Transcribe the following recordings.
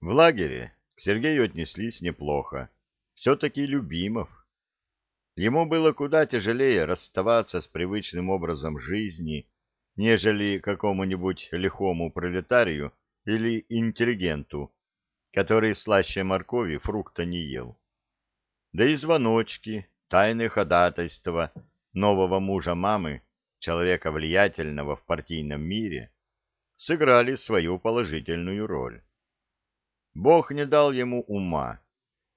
В лагере к Сергею отнеслись неплохо. Все-таки Любимов. Ему было куда тяжелее расставаться с привычным образом жизни, нежели какому-нибудь лихому пролетарию или интеллигенту, который слаще моркови фрукта не ел. Да и звоночки, тайны ходатайства нового мужа мамы, человека влиятельного в партийном мире, сыграли свою положительную роль. Бог не дал ему ума,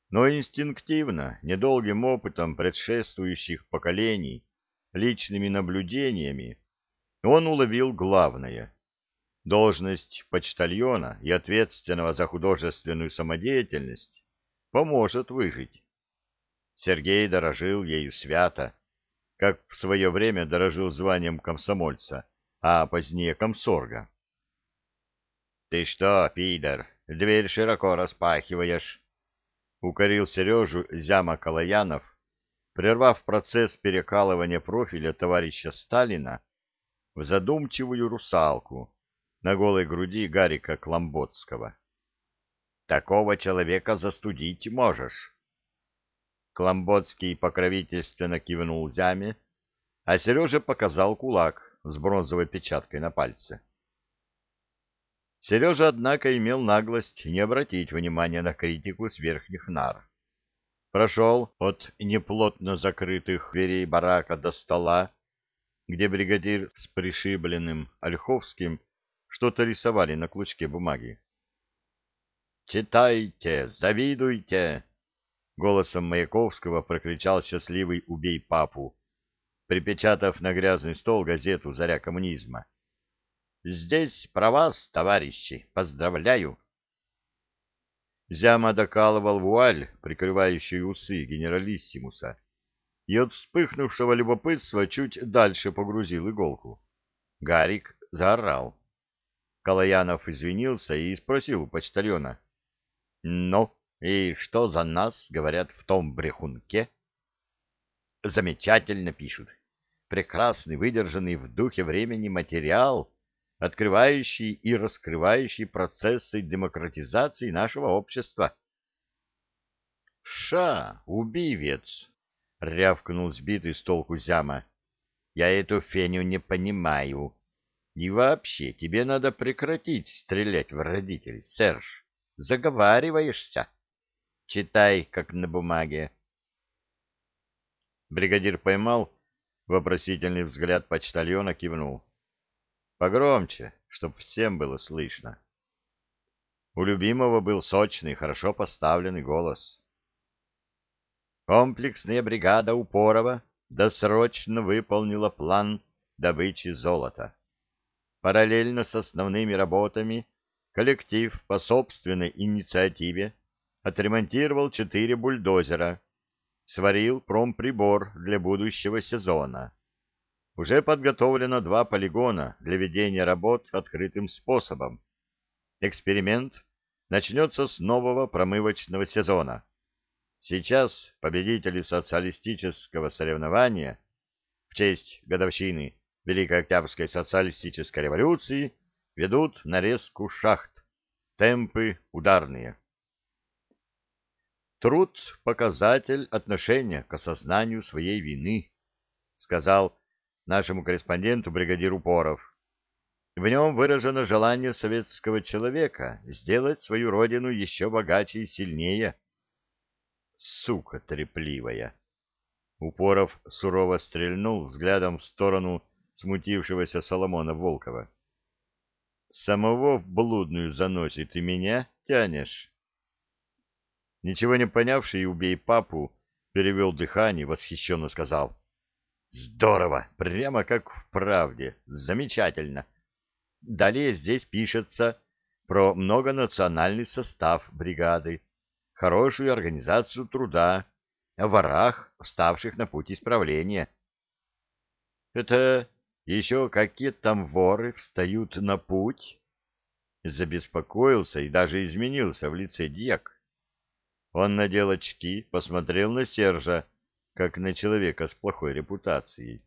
но инстинктивно, недолгим опытом предшествующих поколений, личными наблюдениями, он уловил главное. Должность почтальона и ответственного за художественную самодеятельность поможет выжить. Сергей дорожил ею свято, как в свое время дорожил званием комсомольца, а позднее комсорга. — Ты что, пидор, дверь широко распахиваешь? — укорил Сережу Зяма Калаянов, прервав процесс перекалывания профиля товарища Сталина в задумчивую русалку на голой груди Гарика Кламботского. «Такого человека застудить можешь». Кламботский покровительственно кивнул Зяме, а Сережа показал кулак с бронзовой печаткой на пальце. Сережа, однако, имел наглость не обратить внимания на критику с верхних нар. Прошел от неплотно закрытых дверей барака до стола, где бригадир с пришибленным Ольховским что-то рисовали на клочке бумаги. «Читайте, завидуйте!» — голосом Маяковского прокричал счастливый «Убей папу», припечатав на грязный стол газету «Заря коммунизма». «Здесь про вас, товарищи, поздравляю!» Зяма докалывал вуаль, прикрывающую усы генералиссимуса, и от вспыхнувшего любопытства чуть дальше погрузил иголку. Гарик заорал. Калаянов извинился и спросил у почтальона. — Ну, и что за нас говорят в том брехунке? — Замечательно пишут. Прекрасный, выдержанный в духе времени материал, открывающий и раскрывающий процессы демократизации нашего общества. — Ша, убивец! — рявкнул сбитый с толку Зяма. — Я эту феню не понимаю. И вообще, тебе надо прекратить стрелять в родителей, Серж. Заговариваешься. Читай, как на бумаге. Бригадир поймал вопросительный взгляд почтальона, кивнул. Погромче, чтоб всем было слышно. У любимого был сочный, хорошо поставленный голос. Комплексная бригада Упорова досрочно выполнила план добычи золота. Параллельно с основными работами коллектив по собственной инициативе отремонтировал четыре бульдозера, сварил промприбор для будущего сезона. Уже подготовлено два полигона для ведения работ открытым способом. Эксперимент начнется с нового промывочного сезона. Сейчас победители социалистического соревнования в честь годовщины Великой Октябрьской социалистической революции ведут нарезку шахт. Темпы ударные. Труд — показатель отношения к осознанию своей вины, сказал нашему корреспонденту бригадир Упоров. В нем выражено желание советского человека сделать свою родину еще богаче и сильнее сука трепливая. Упоров сурово стрельнул взглядом в сторону смутившегося Соломона Волкова. Самого в блудную заносит и меня тянешь. Ничего не понявший убей папу перевел дыхание, восхищенно сказал. Здорово, прямо как в правде, замечательно. Далее здесь пишется про многонациональный состав бригады, хорошую организацию труда, о ворах, вставших на путь исправления. Это еще какие там воры встают на путь? Забеспокоился и даже изменился в лице дьяк. Он надел очки, посмотрел на Сержа, как на человека с плохой репутацией.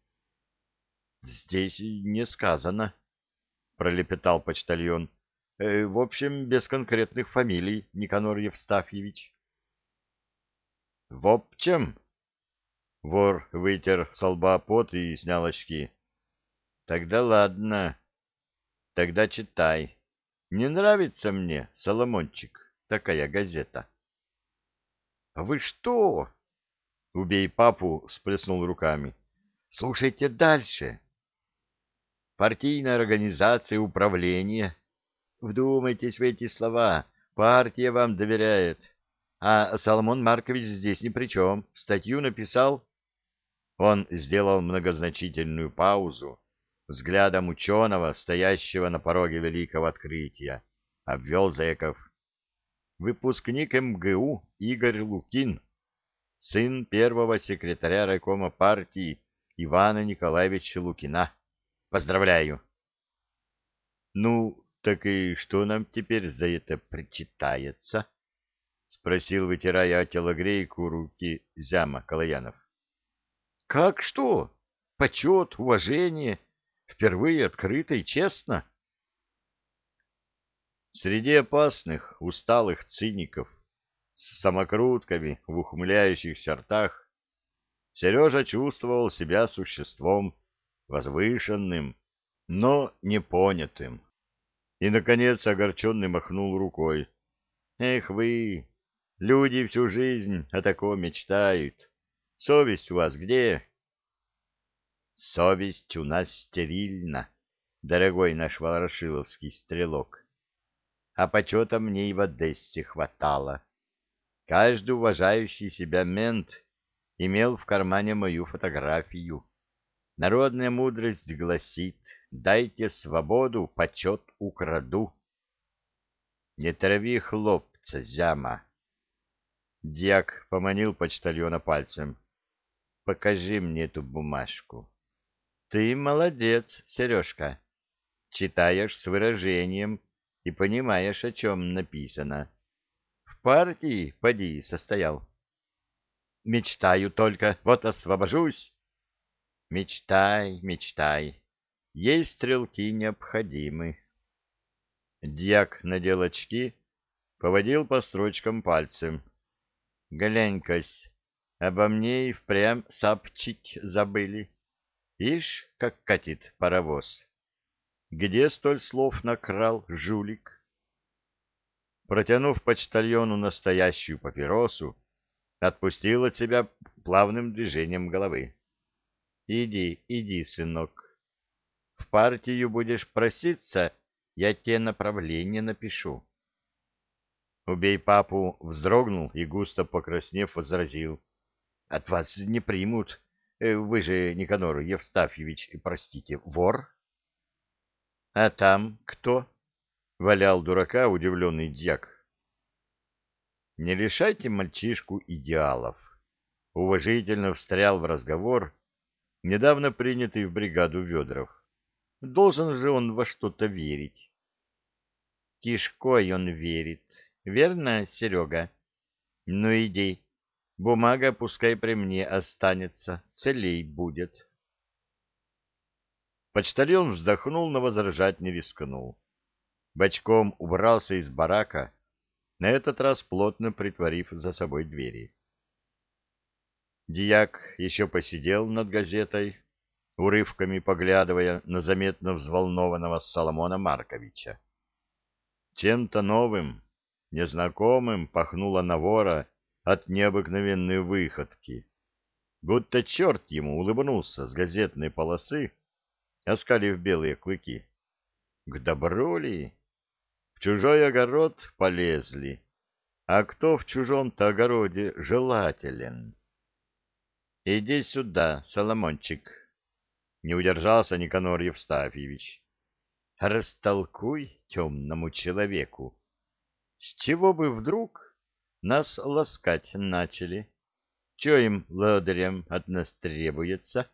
— Здесь не сказано, — пролепетал почтальон. Э, в общем, без конкретных фамилий, Никанор Евстафьевич. В общем, вор вытер с лба пот и снял очки. Тогда ладно. Тогда читай. Не нравится мне, Соломончик, такая газета. — вы что? — убей папу, сплеснул руками. — Слушайте дальше. Партийная организация управления. Вдумайтесь в эти слова. Партия вам доверяет. А Соломон Маркович здесь ни при чем. Статью написал. Он сделал многозначительную паузу взглядом ученого, стоящего на пороге великого открытия, обвел зэков. Выпускник МГУ Игорь Лукин, сын первого секретаря райкома партии Ивана Николаевича Лукина. Поздравляю! Ну, так и что нам теперь за это причитается? — спросил, вытирая о телогрейку руки Зяма Калаянов. — Как что? Почет, уважение Впервые открыто и честно. Среди опасных, усталых циников с самокрутками в ухмыляющихся ртах Сережа чувствовал себя существом возвышенным, но непонятым. И, наконец, огорченный махнул рукой. «Эх вы, люди всю жизнь о таком мечтают. Совесть у вас где?» Совесть у нас стерильна, дорогой наш ворошиловский стрелок. А почета мне и в Одессе хватало. Каждый уважающий себя мент имел в кармане мою фотографию. Народная мудрость гласит, дайте свободу, почет украду. Не трави хлопца, зяма. Дьяк поманил почтальона пальцем. Покажи мне эту бумажку. Ты молодец, Сережка. Читаешь с выражением и понимаешь, о чем написано. Партии, поди, состоял. Мечтаю только, вот освобожусь. Мечтай, мечтай. Ей стрелки необходимы. Дьяк надел очки, поводил по строчкам пальцем. Глянь-кась, обо мне и впрямь сапчить забыли. Ишь, как катит паровоз. Где столь слов накрал жулик? Протянув почтальону настоящую папиросу, отпустил от себя плавным движением головы. Иди, иди, сынок. В партию будешь проситься, я тебе направление напишу. Убей папу вздрогнул и, густо покраснев, возразил. От вас не примут. Э, вы же, Никанор Евстафьевич, простите, вор? — А там кто? — валял дурака удивленный дьяк. — Не лишайте мальчишку идеалов. Уважительно встрял в разговор недавно принятый в бригаду Ведров. Должен же он во что-то верить. Кишкой он верит. Верно, Серега? Ну, иди, Бумага пускай при мне останется, целей будет. Почтальон вздохнул, но возражать не рискнул. Бочком убрался из барака, на этот раз плотно притворив за собой двери. Дияк еще посидел над газетой, урывками поглядывая на заметно взволнованного Соломона Марковича. Чем-то новым, незнакомым пахнуло на вора, от необыкновенной выходки. Будто черт ему улыбнулся с газетной полосы, оскалив белые клыки. К добру ли? В чужой огород полезли, а кто в чужом-то огороде желателен? Иди сюда, Соломончик. Не удержался Никанор Евстафьевич. Растолкуй темному человеку. С чего бы вдруг нас ласкать начали. Че им, лодырям, от нас требуется?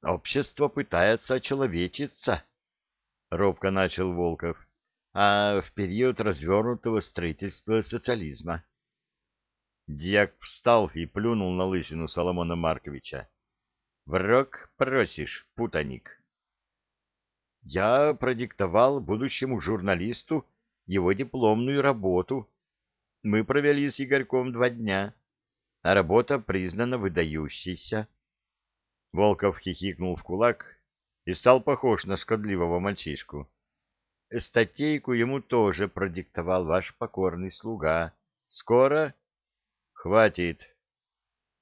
Общество пытается очеловечиться, — робко начал Волков, — а в период развернутого строительства социализма. Дьяк встал и плюнул на лысину Соломона Марковича. — Враг просишь, путаник. Я продиктовал будущему журналисту его дипломную работу. Мы провели с Игорьком два дня, а работа признана выдающейся. Волков хихикнул в кулак и стал похож на шкодливого мальчишку. Статейку ему тоже продиктовал ваш покорный слуга. Скоро? Хватит,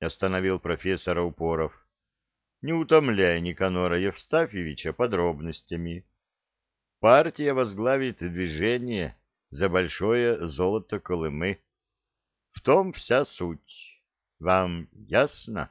остановил профессора Упоров. Не утомляй Никанора Евстафьевича подробностями. Партия возглавит движение за большое золото Колымы. В том вся суть. Вам ясно?